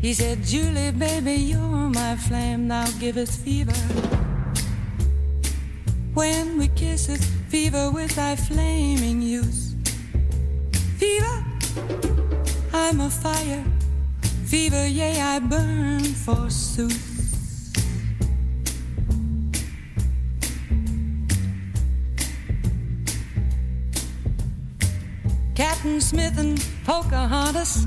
he said, Julie, baby, you're my flame, now give us fever. When we kiss it, fever with thy flaming youth. Fever, I'm a fire. Fever, yea, I burn forsooth. Captain Smith and Pocahontas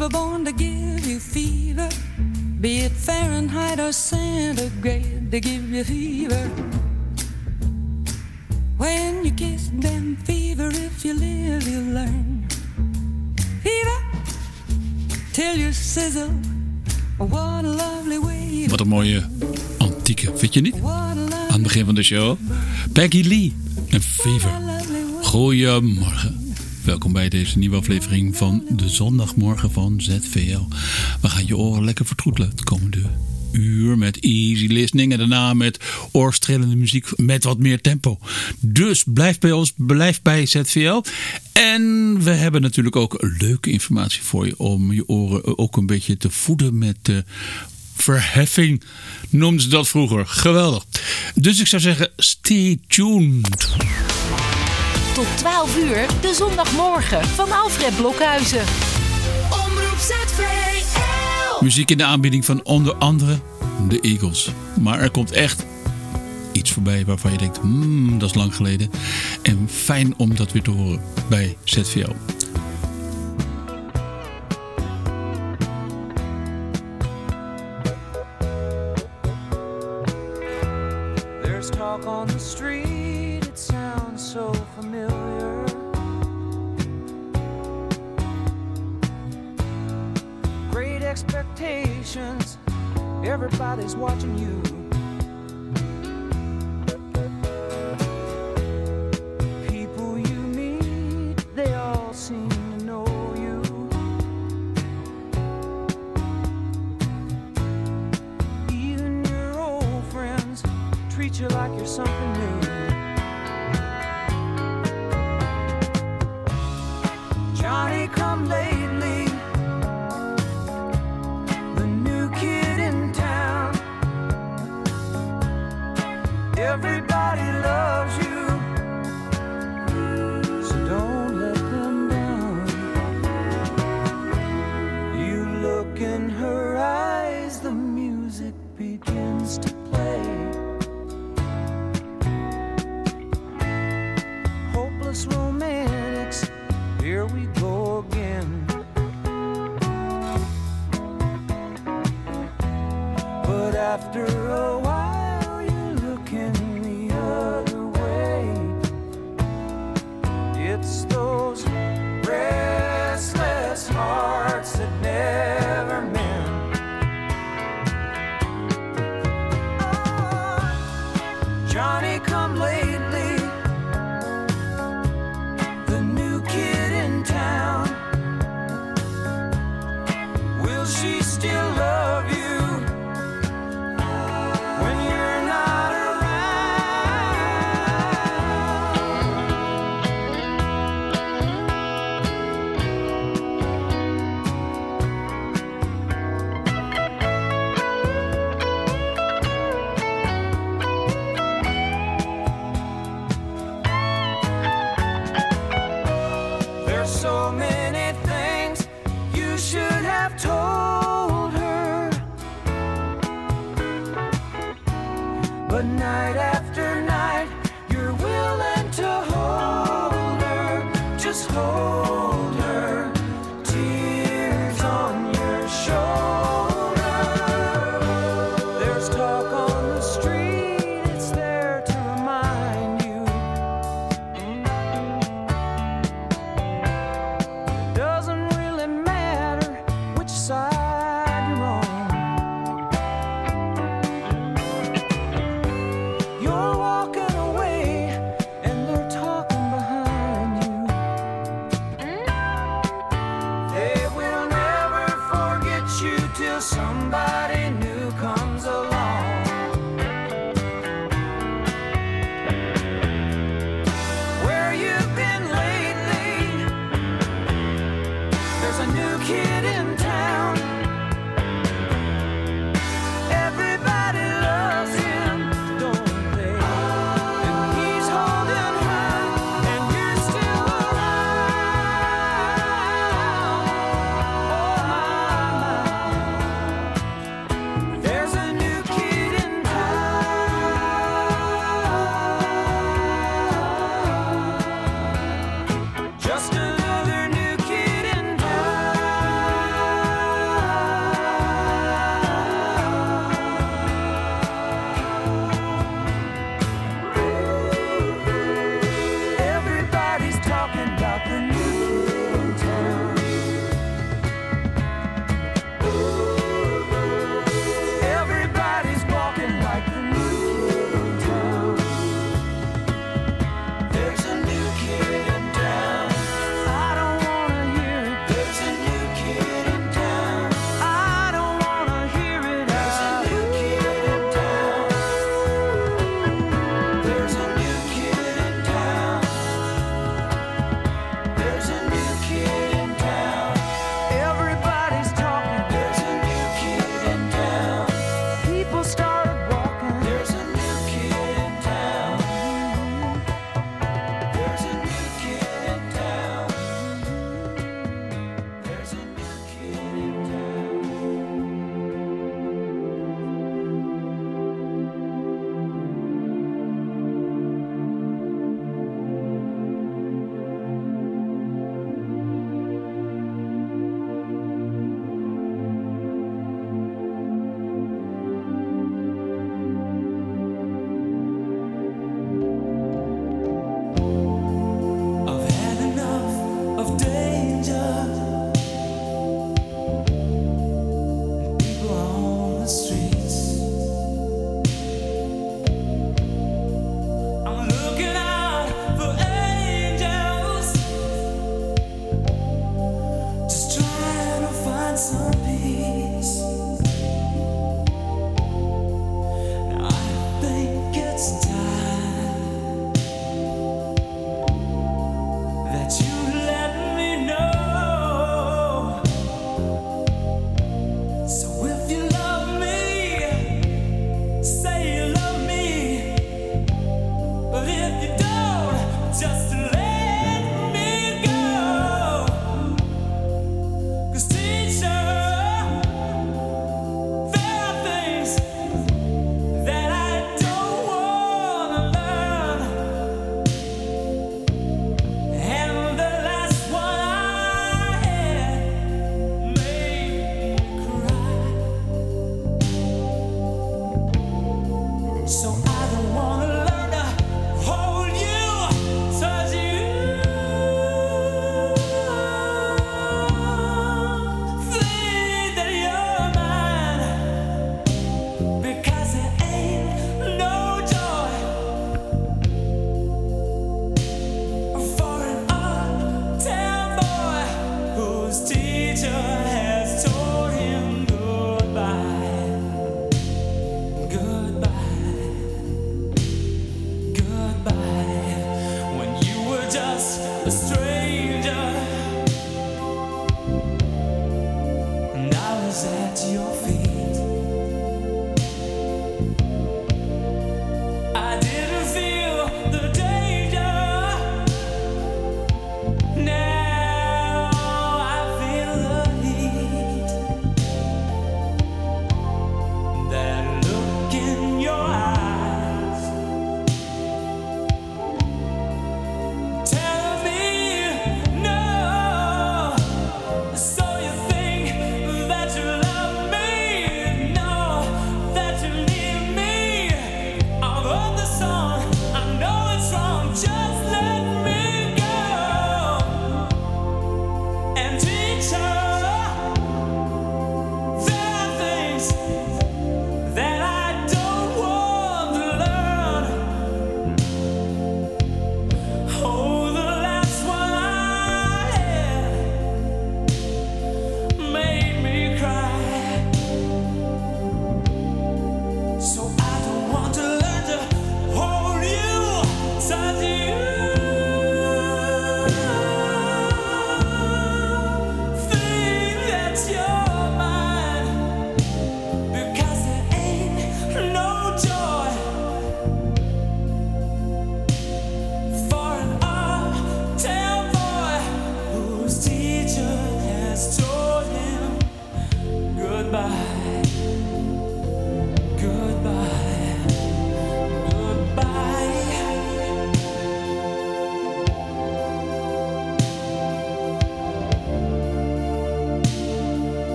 Were born to give you fever, be it Fahrenheit or centigrade, they give you fever. When you kiss them, fever, if you live, you learn. Fever, till you sizzle. What a lovely way. Wat een mooie antieke, vind je niet? Aan het begin van de show. Peggy Lee en Fever. Goedemorgen. Welkom bij deze nieuwe aflevering van de zondagmorgen van ZVL. We gaan je oren lekker vertroetelen het komende uur met easy listening. En daarna met oorstrelende muziek met wat meer tempo. Dus blijf bij ons, blijf bij ZVL. En we hebben natuurlijk ook leuke informatie voor je om je oren ook een beetje te voeden met de verheffing. Noemden ze dat vroeger. Geweldig. Dus ik zou zeggen, stay tuned. Tot 12 uur, de zondagmorgen van Alfred Blokhuizen. Omroep ZVL. Muziek in de aanbieding van onder andere de Eagles. Maar er komt echt iets voorbij waarvan je denkt, hmm, dat is lang geleden. En fijn om dat weer te horen bij ZVL. Johnny come lately,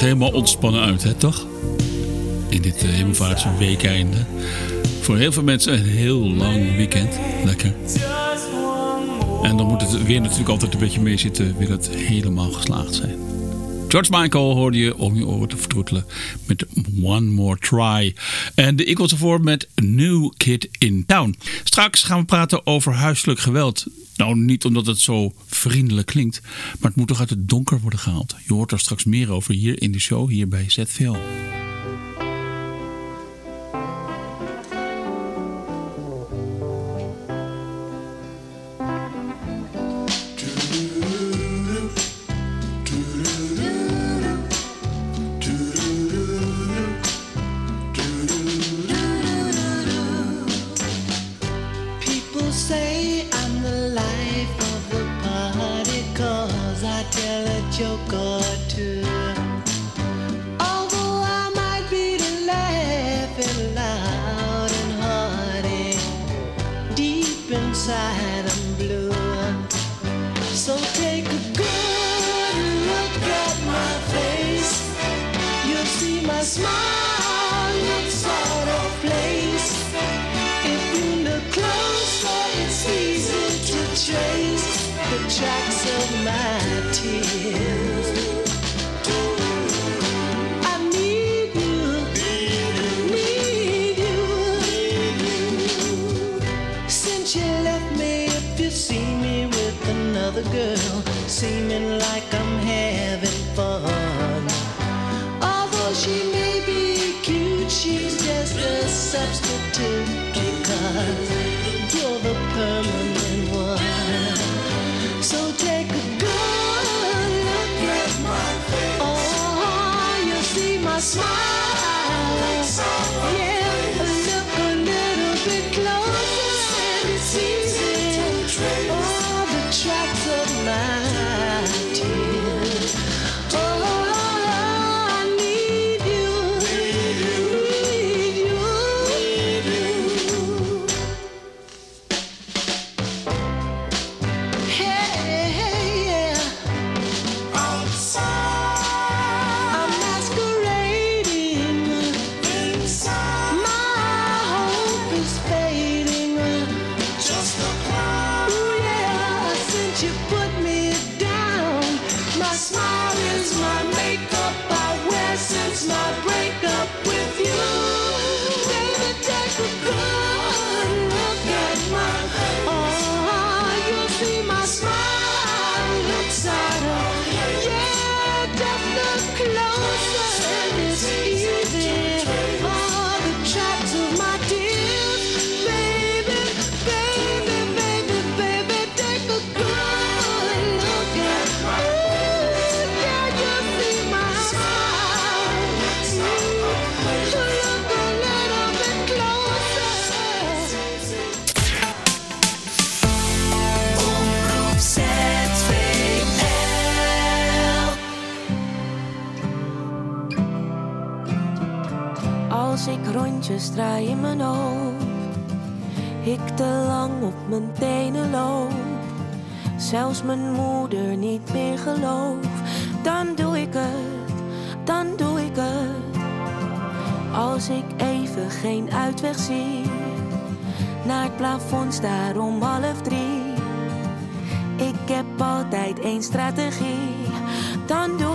helemaal ontspannen uit, hè, toch? In dit eh, hemelvaartsweekeinde. Voor heel veel mensen een heel lang weekend. Lekker. En dan moet het weer natuurlijk altijd een beetje mee zitten. Wil het helemaal geslaagd zijn. George Michael hoorde je om je oren te vertroetelen met One More Try. En de Eagles ervoor met New Kid in Town. Straks gaan we praten over huiselijk geweld. Nou, niet omdat het zo vriendelijk klinkt, maar het moet toch uit het donker worden gehaald. Je hoort daar straks meer over hier in de show, hier bij ZVL. zelfs mijn moeder niet meer gelooft, dan doe ik het, dan doe ik het. Als ik even geen uitweg zie, naar het plafond sta om half drie. Ik heb altijd één strategie, dan doe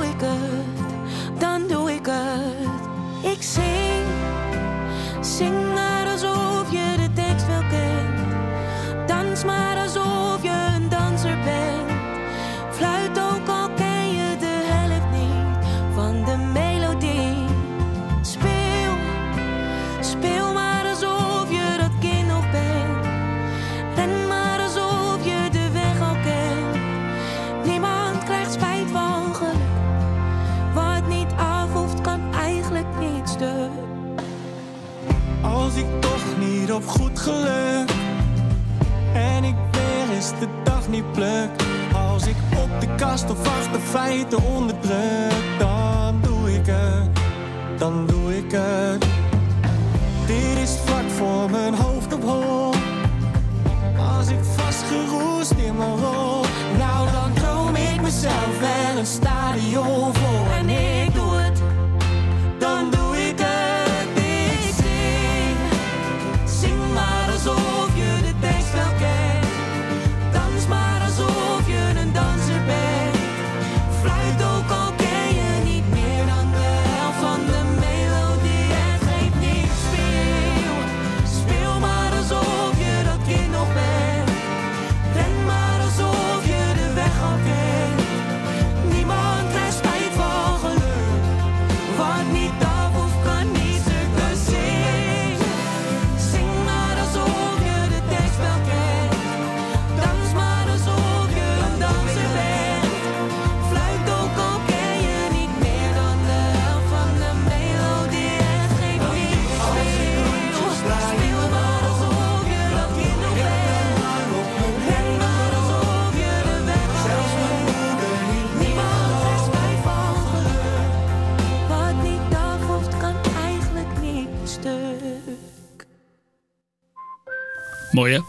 Mooi hè?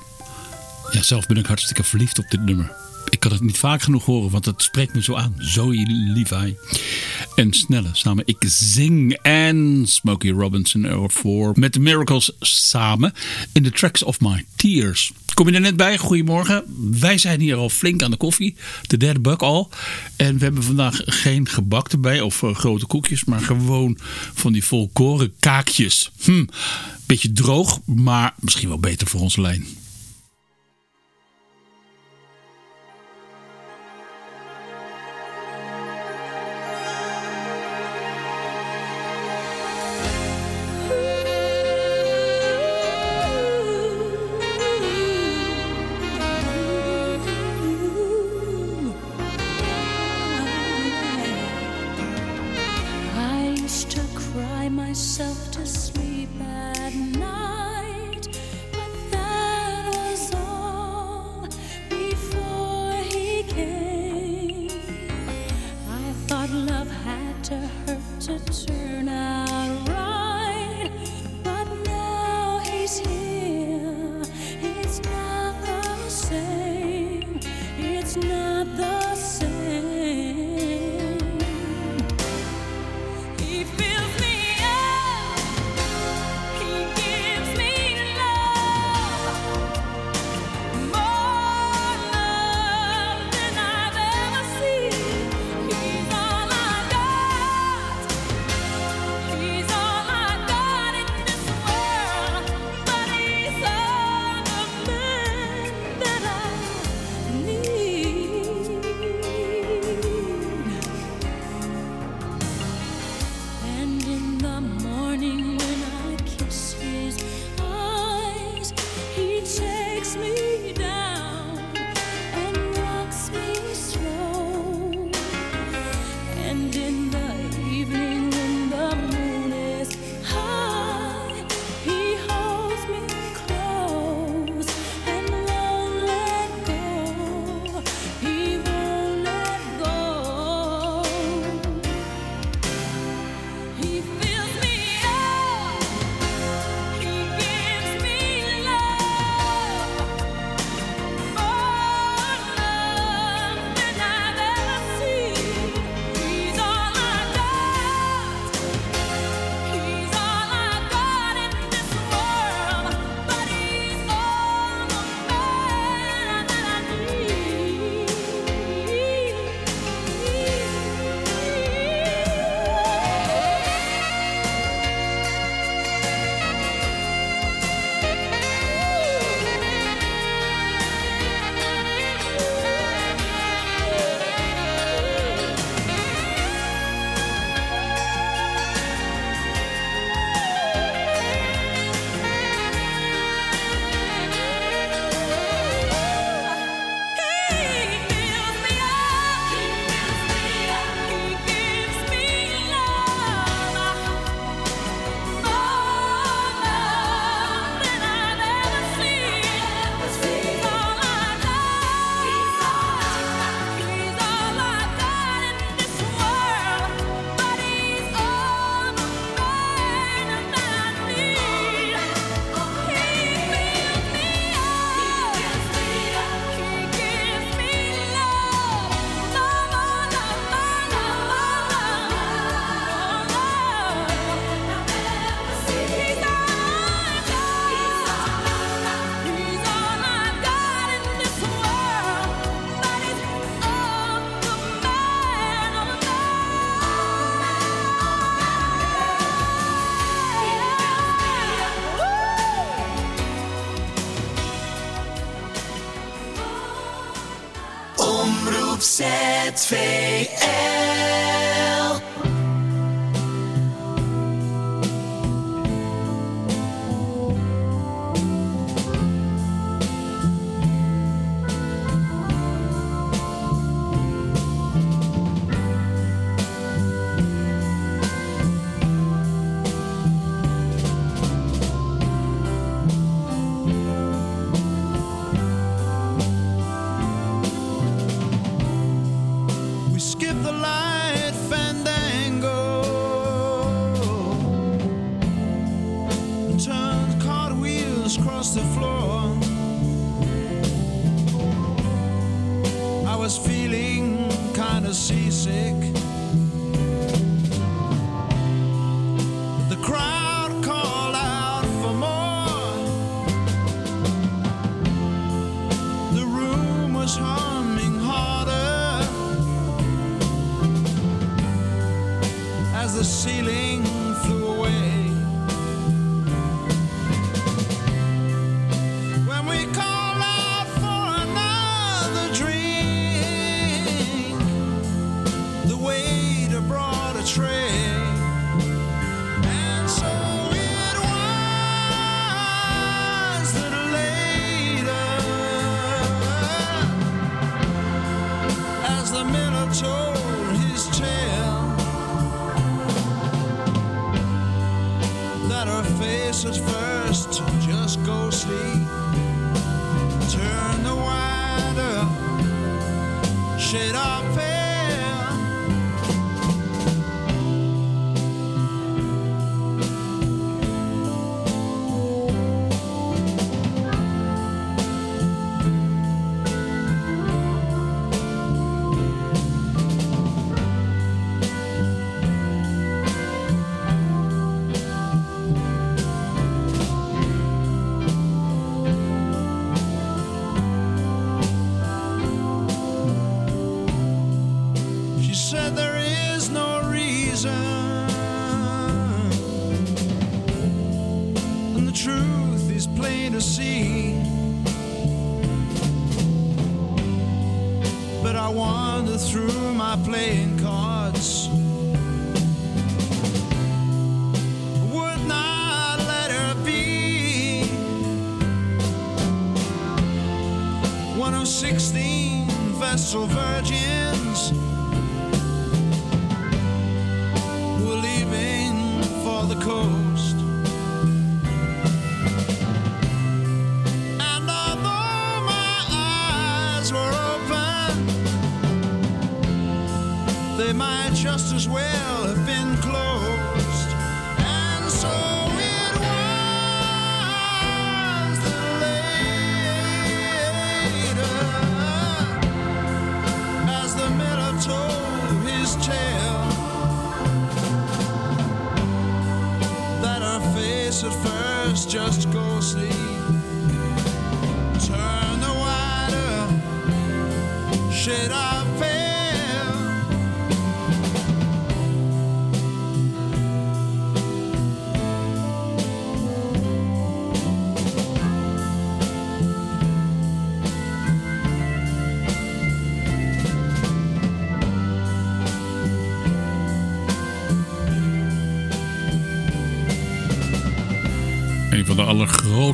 Ja, zelf ben ik hartstikke verliefd op dit nummer niet vaak genoeg horen, want dat spreekt me zo aan. Zoe Levi en Snelle samen Ik Zing en Smokey Robinson Air 4 met The Miracles samen in The Tracks of My Tears. Kom je er net bij? Goedemorgen. Wij zijn hier al flink aan de koffie. De derde buk al. En we hebben vandaag geen gebak erbij of eh, grote koekjes, maar gewoon van die volkoren kaakjes. Hm, beetje droog, maar misschien wel beter voor onze lijn.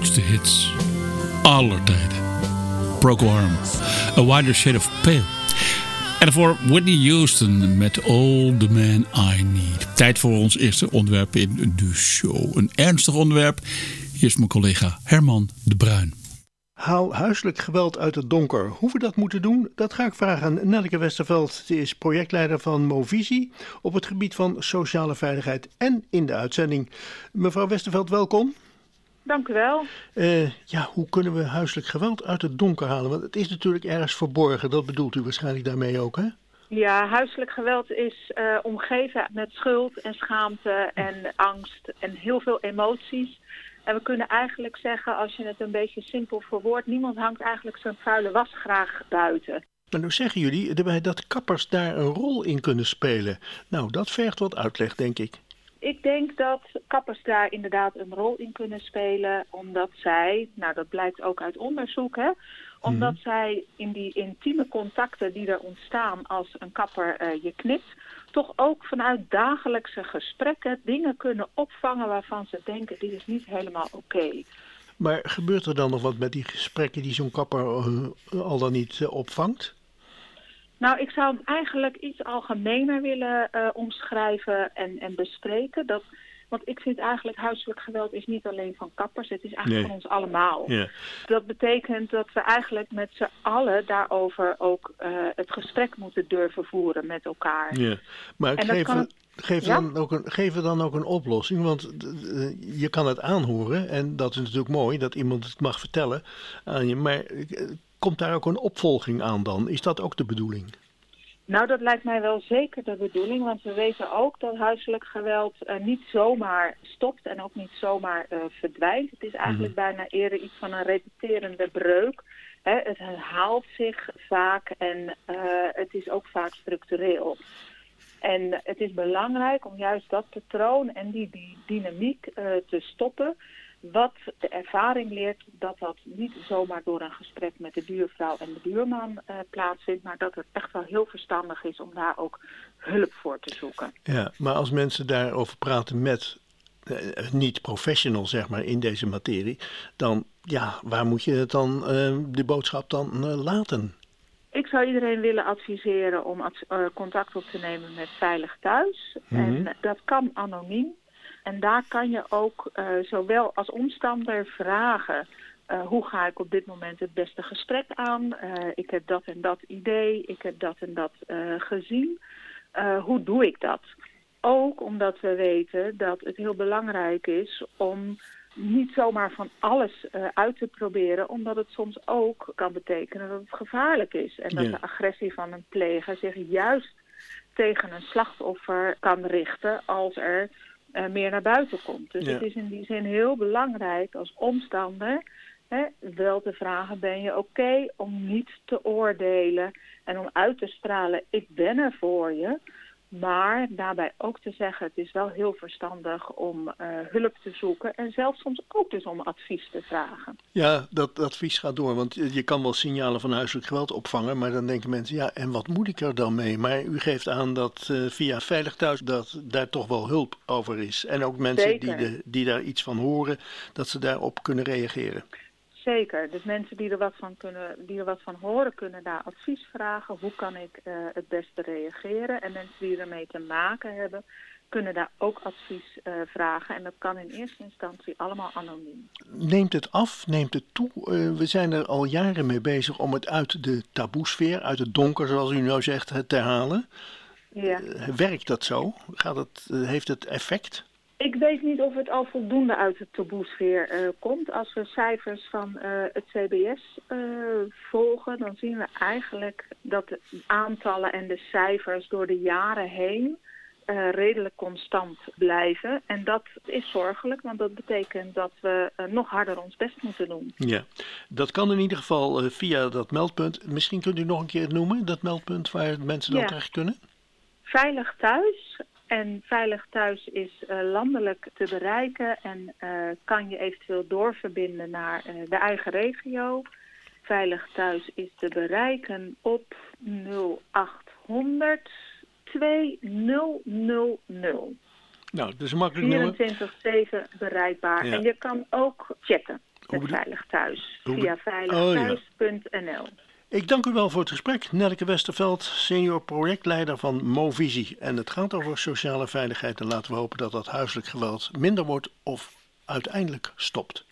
Allergrootste hits aller tijden. Procol Harum. A Wider Shade of Pale. En daarvoor Whitney Houston met All the Man I Need. Tijd voor ons eerste onderwerp in de show. Een ernstig onderwerp. Hier is mijn collega Herman de Bruin. Haal huiselijk geweld uit het donker. Hoe we dat moeten doen, dat ga ik vragen aan Nelleke Westerveld. Ze is projectleider van Movisie op het gebied van sociale veiligheid en in de uitzending. Mevrouw Westerveld, welkom. Dank u wel. Eh, ja, hoe kunnen we huiselijk geweld uit het donker halen? Want het is natuurlijk ergens verborgen, dat bedoelt u waarschijnlijk daarmee ook, hè? Ja, huiselijk geweld is eh, omgeven met schuld en schaamte en angst en heel veel emoties. En we kunnen eigenlijk zeggen, als je het een beetje simpel verwoordt, niemand hangt eigenlijk zijn vuile was graag buiten. Maar nu zeggen jullie erbij dat kappers daar een rol in kunnen spelen. Nou, dat vergt wat uitleg, denk ik. Ik denk dat kappers daar inderdaad een rol in kunnen spelen, omdat zij, nou dat blijkt ook uit onderzoek, hè, omdat zij in die intieme contacten die er ontstaan als een kapper eh, je knipt, toch ook vanuit dagelijkse gesprekken dingen kunnen opvangen waarvan ze denken, dit is niet helemaal oké. Maar gebeurt er dan nog wat met die gesprekken die zo'n kapper eh, al dan niet eh, opvangt? Nou, ik zou hem eigenlijk iets algemener willen eh, omschrijven en, en bespreken. Dat, want ik vind eigenlijk huiselijk geweld is niet alleen van kappers, het is eigenlijk Nee. van ons allemaal. Ja. Dat betekent dat we eigenlijk met z'n allen daarover ook eh, het gesprek moeten durven voeren met elkaar. Ja, maar dat geef, kan geef, Ja? dan ook een, geef er dan ook een oplossing. Want je kan het aanhoren en dat is natuurlijk mooi dat iemand het mag vertellen aan je. Maar eh, komt daar ook een opvolging aan dan? Is dat ook de bedoeling? Nou, dat lijkt mij wel zeker de bedoeling, want we weten ook dat huiselijk geweld eh, niet zomaar stopt en ook niet zomaar eh, verdwijnt. Het is eigenlijk bijna eerder iets van een repeterende breuk. Hè, het herhaalt zich vaak en eh, het is ook vaak structureel. En het is belangrijk om juist dat patroon en die, die dynamiek te stoppen. Wat de ervaring leert dat dat niet zomaar door een gesprek met de buurvrouw en de buurman eh, plaatsvindt, maar dat het echt wel heel verstandig is om daar ook hulp voor te zoeken. Ja, maar als mensen daarover praten met eh, niet-professional, zeg maar, in deze materie, dan, ja, waar moet je het dan, eh, de boodschap dan laten? Ik zou iedereen willen adviseren om contact op te nemen met Veilig Thuis. Mhm. En dat kan anoniem. En daar kan je ook eh, zowel als omstander vragen... eh, hoe ga ik op dit moment het beste gesprek aan? Eh, ik heb dat en dat idee, ik heb dat en dat gezien. Hoe doe ik dat? Ook omdat we weten dat het heel belangrijk is om niet zomaar van alles uit te proberen, omdat het soms ook kan betekenen dat het gevaarlijk is. En dat Ja. de agressie van een pleger zich juist tegen een slachtoffer kan richten als er eh, meer naar buiten komt. Dus Ja. het is in die zin heel belangrijk als omstander hè, wel te vragen, ben je oké om niet te oordelen en om uit te stralen, ik ben er voor je. Maar daarbij ook te zeggen, het is wel heel verstandig om eh, hulp te zoeken en zelfs soms ook dus om advies te vragen. Ja, dat advies gaat door, want je kan wel signalen van huiselijk geweld opvangen, maar dan denken mensen, ja, en wat moet ik er dan mee? Maar u geeft aan dat eh, via Veilig Thuis dat daar toch wel hulp over is. En ook mensen die, de, die daar iets van horen, dat ze daarop kunnen reageren. Zeker, dus mensen die er wat van, kunnen, die er wat van horen kunnen daar advies vragen. Hoe kan ik eh, het beste reageren? En mensen die ermee te maken hebben, kunnen daar ook advies eh, vragen. En dat kan in eerste instantie allemaal anoniem. Neemt het af, neemt het toe? Eh, we zijn er al jaren mee bezig om het uit de taboesfeer, uit het donker, zoals u nou zegt, te halen. Ja. Werkt dat zo? Gaat het, heeft het effect? Ik weet niet of het al voldoende uit de taboesfeer eh komt. Als we cijfers van eh, het CBS eh, volgen, dan zien we eigenlijk dat de aantallen en de cijfers door de jaren heen redelijk constant blijven. En dat is zorgelijk, want dat betekent dat we nog harder ons best moeten doen. Ja, dat kan in ieder geval via dat meldpunt. Misschien kunt u nog een keer noemen, dat meldpunt waar mensen dan Ja. terecht kunnen? Veilig thuis. En veilig thuis is eh, landelijk te bereiken en eh, kan je eventueel doorverbinden naar eh, de eigen regio. Veilig thuis is te bereiken op 0800 2000. Nou, een makkelijk nummer. 24-7 bereikbaar. Ja. En je kan ook chatten met Veilig Thuis Hoe via bedoel- veiligthuis.nl. Ik dank u wel voor het gesprek. Nelke Westerveld, senior projectleider van Movisie. En het gaat over sociale veiligheid. En laten we hopen dat dat huiselijk geweld minder wordt of uiteindelijk stopt.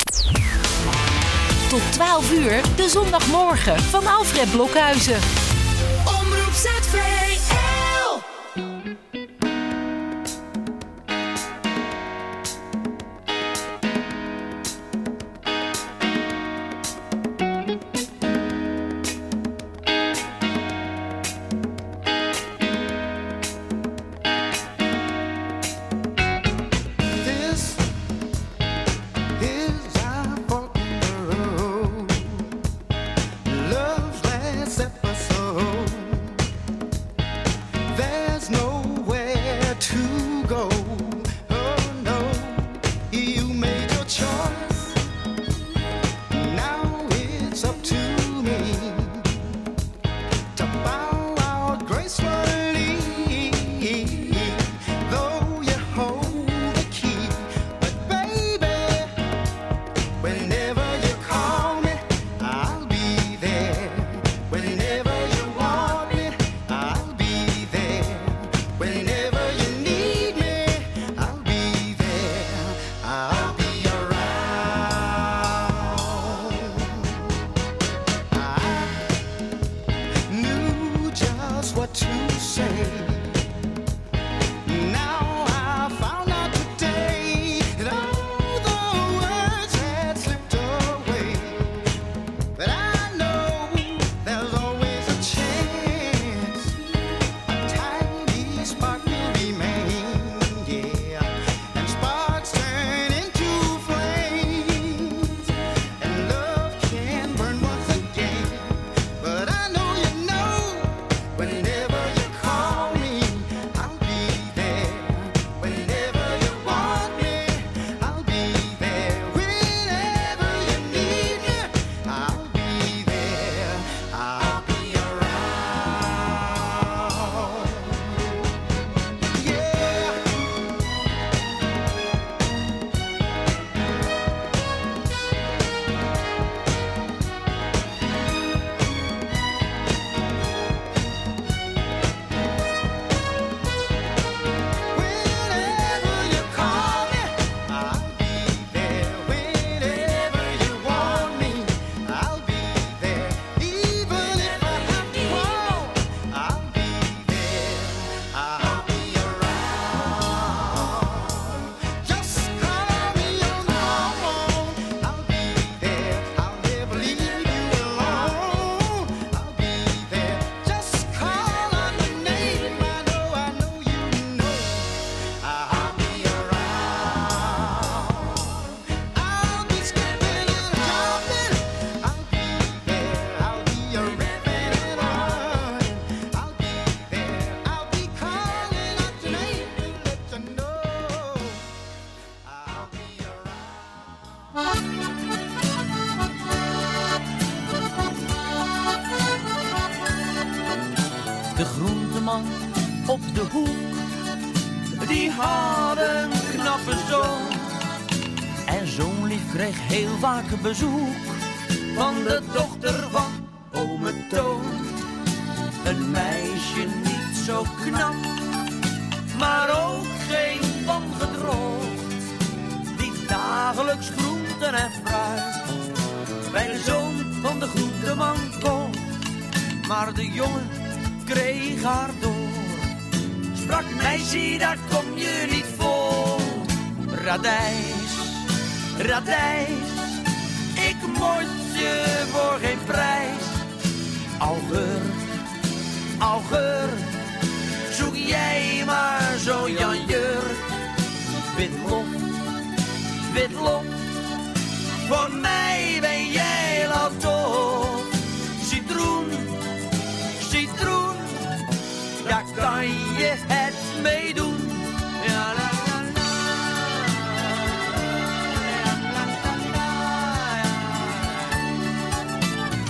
Tot 12 uur, de zondagmorgen van Alfred Blokhuizen. Omroep ZVL. Hoek. Die had een knappe zoon. En zo'n lief kreeg heel vaak bezoek van de dochter van ome Toon. Een meisje niet zo knap, maar ook geen van gedroogd. Die dagelijks groenten en fruit bij de zoon van de groenteman kocht. Maar de jongen kreeg haar door. Sprak meisje, daar kom je niet voor. Radijs, radijs, ik moet je voor geen prijs. Augur, augur, zoek jij maar zo Jan Jurk. Witlof, witlof, voor mij het mee doen. Ja.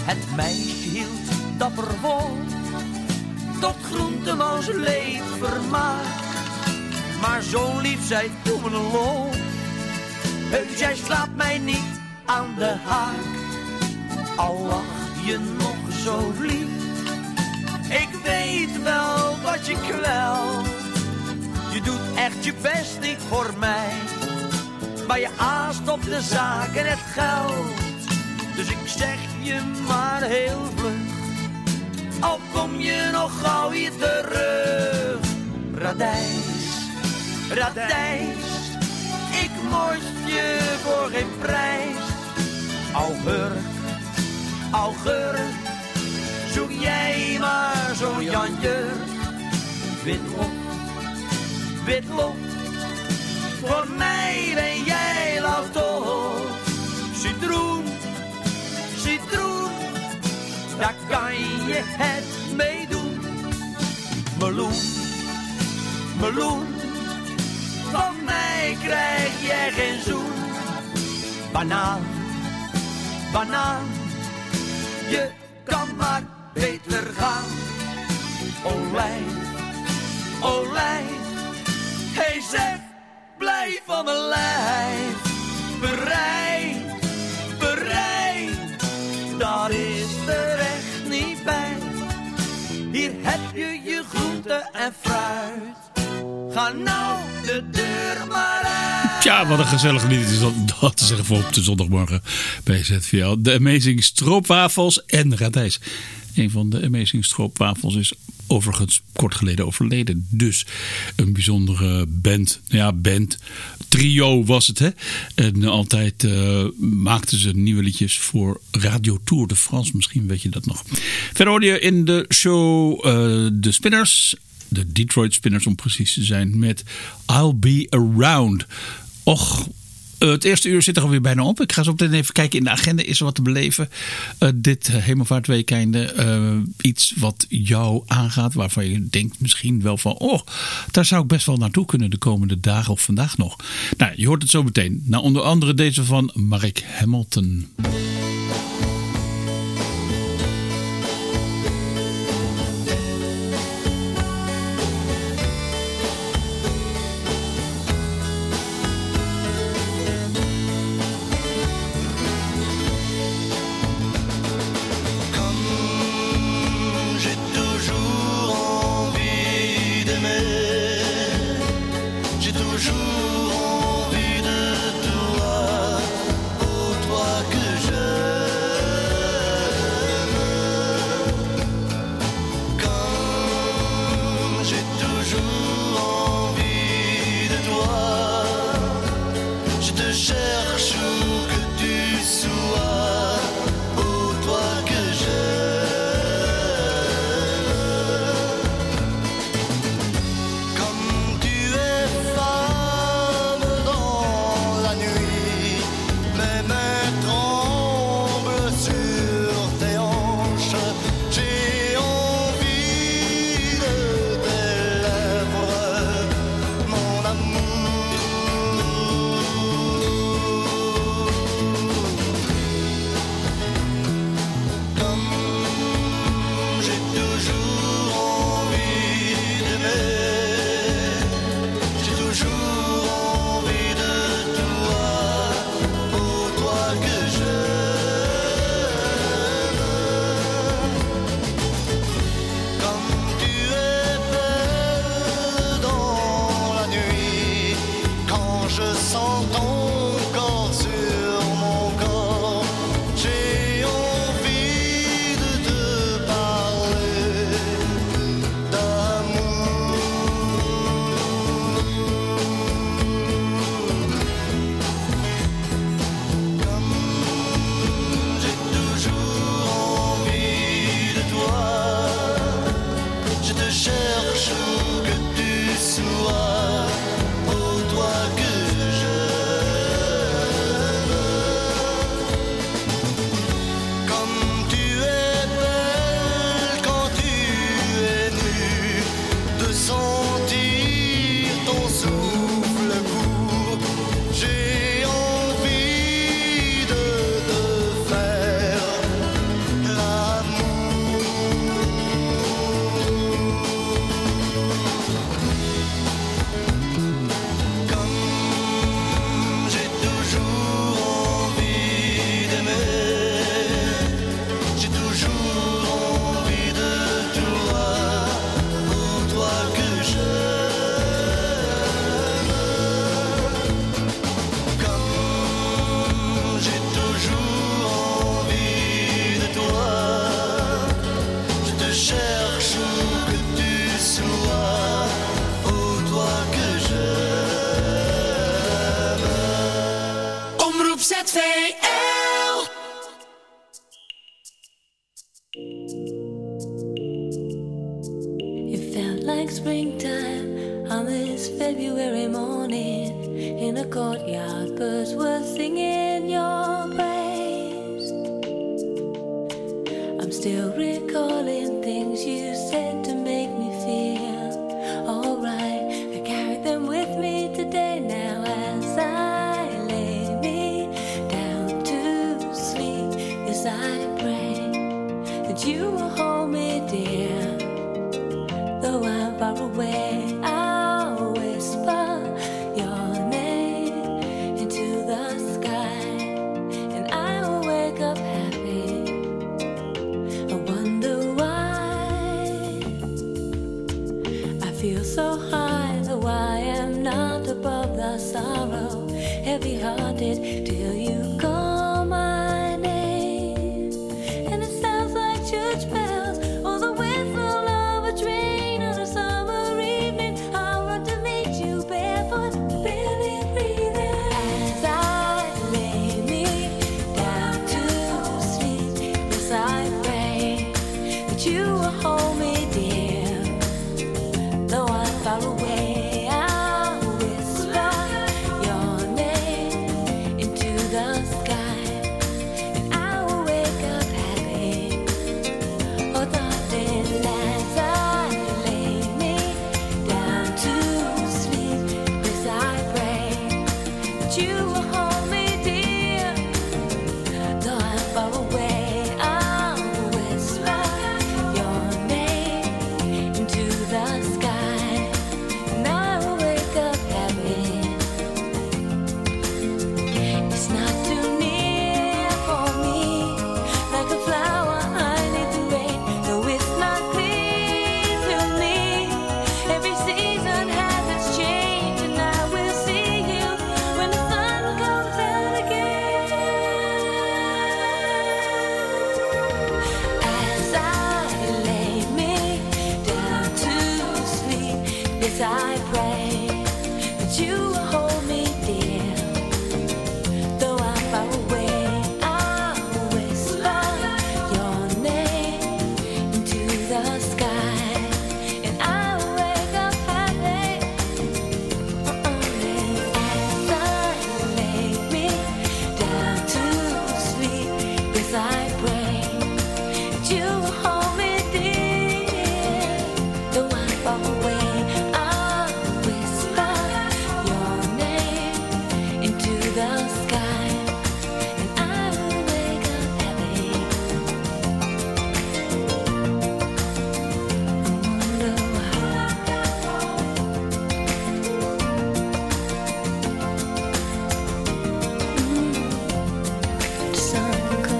Het meisje hield dapper vol, tot groentemans leed vermaakt. Maar zo lief zij toen een lol. Heus, jij slaat mij niet aan de haak. Al lach je nog zo lief. Weet wel wat je kwelt. Je doet echt je best niet voor mij. Maar je aast op de zaak en het geld. Dus ik zeg je maar heel vlug. Al kom je nog gauw hier terug. Radijs, radijs. Ik moest je voor geen prijs. Augurk, augurk. Zoek jij maar zo'n Janje. Witlof, witlof. Voor mij ben jij toch. Citroen, citroen. Daar kan je het mee doen. Meloen, meloen. Van mij krijg jij geen zoen. Banaan, banaan. Je kan maar beter gaan. Olij, olij. Hey zeg, blijf van mijn lijf. Bereid, bereid. Dat is er echt niet bij. Hier heb je je groente en fruit. Ga nou de deur maar uit. Tja, wat een gezellig lied is dat, dat te zeggen voor op de zondagmorgen bij ZVL. De Amazing Stroopwafels en radijs. Een van de Amazing Stroopwafels is overigens kort geleden overleden. Dus een bijzondere band. Ja, band. Trio was het, hè? En altijd eh, maakten ze nieuwe liedjes voor Radio Tour de France. Misschien weet je dat nog. Verder hoorde je in de show eh, de Spinners. De Detroit Spinners om precies te zijn. Met I'll Be Around. Och, eh, het eerste uur zit er alweer bijna op. Ik ga zo meteen even kijken in de agenda. Is er wat te beleven? Eh, dit uh, hemelvaartweekende. eh, iets wat jou aangaat. Waarvan je denkt misschien wel van... Oh, daar zou ik best wel naartoe kunnen de komende dagen of vandaag nog. Nou, je hoort het zo meteen. Nou, onder andere deze van Mark Hamilton. you will hold me dear, though I'm far away. as I pray. That you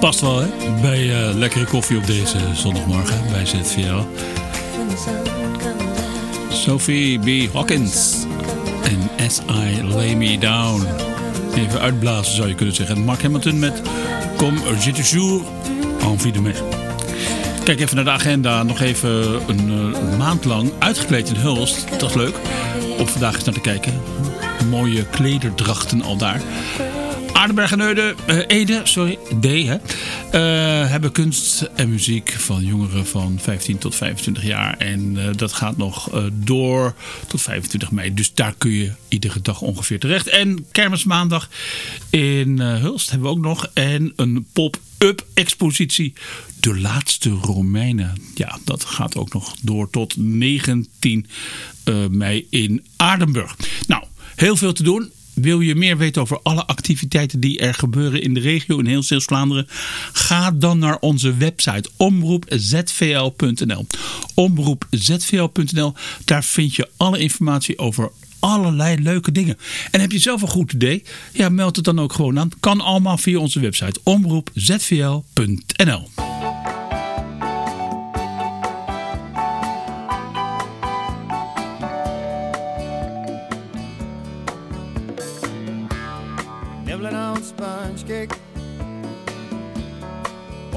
past wel, hè? Bij eh, lekkere koffie op deze zondagmorgen bij ZVL. Sophie B. Hawkins. En As I Lay Me Down. Even uitblazen zou je kunnen zeggen. Mark Hamilton met kom je te jour Envie de mer. Kijk even naar de agenda. Nog even een, een maand lang uitgekleed in Hulst. Dat is leuk. Om vandaag eens naar te kijken. Mooie klederdrachten al daar. Aardenberg en Ede, eh, Ede sorry, D, hè, eh, hebben kunst en muziek van jongeren van 15 tot 25 jaar. En eh, dat gaat nog door tot 25 mei. Dus daar kun je iedere dag ongeveer terecht. En kermismaandag in Hulst hebben we ook nog. En een pop-up expositie. De laatste Romeinen. Ja, dat gaat ook nog door tot 19 eh, mei in Aardenburg. Nou, heel veel te doen. Wil je meer weten over alle activiteiten die er gebeuren in de regio in heel Zeeuws-Vlaanderen? Ga dan naar onze website omroepzvl.nl. Omroepzvl.nl. Daar vind je alle informatie over allerlei leuke dingen. En heb je zelf een goed idee? Ja, meld het dan ook gewoon aan. Kan allemaal via onze website omroepzvl.nl.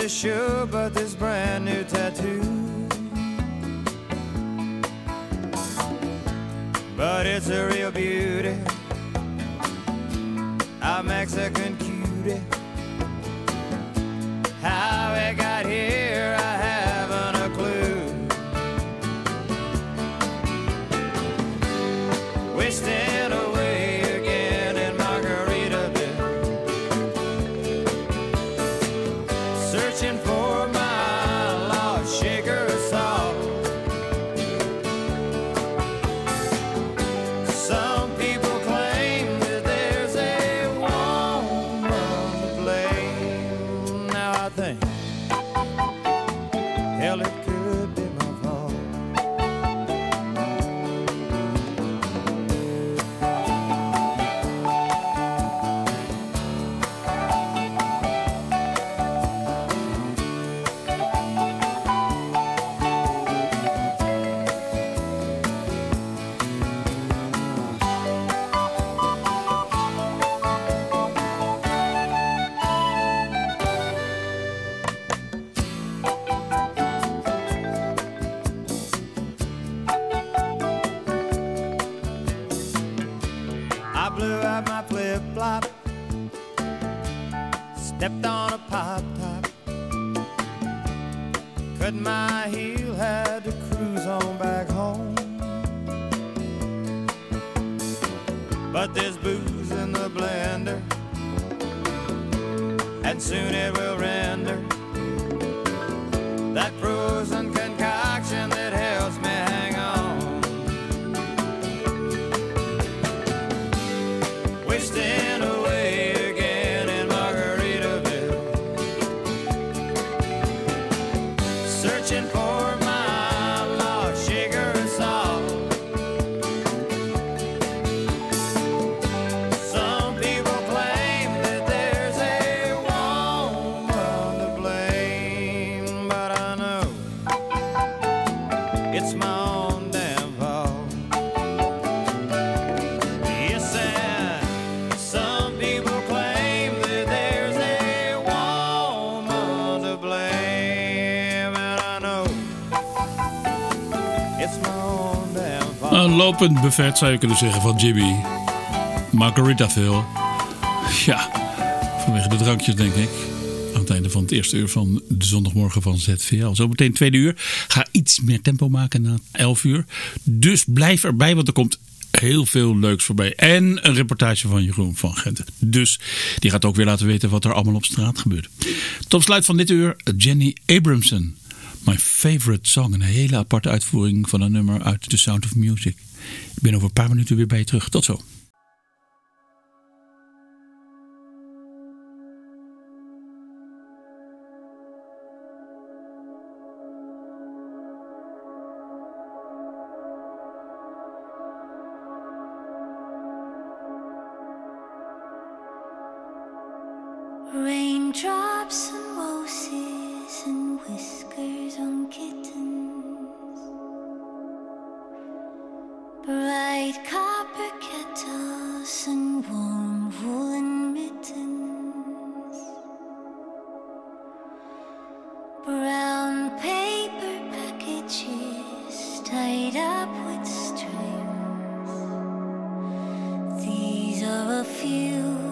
To show but this brand new tattoo. But it's a real beauty. A Mexican cutie. Lopend buffet zou je kunnen zeggen van Jimmy. Margaritaville. Ja, vanwege de drankjes denk ik. Aan het einde van het eerste uur van de zondagmorgen van ZVL. Zometeen tweede uur. Ga iets meer tempo maken na 11 uur. Dus blijf erbij, want er komt heel veel leuks voorbij. En een reportage van Jeroen van Genten. Dus die gaat ook weer laten weten wat er allemaal op straat gebeurt. Tot sluit van dit uur Jenny Abramson. My favorite song. Een hele aparte uitvoering van een nummer uit The Sound of Music. Ik ben over een paar minuten weer bij je terug. Tot zo. of you.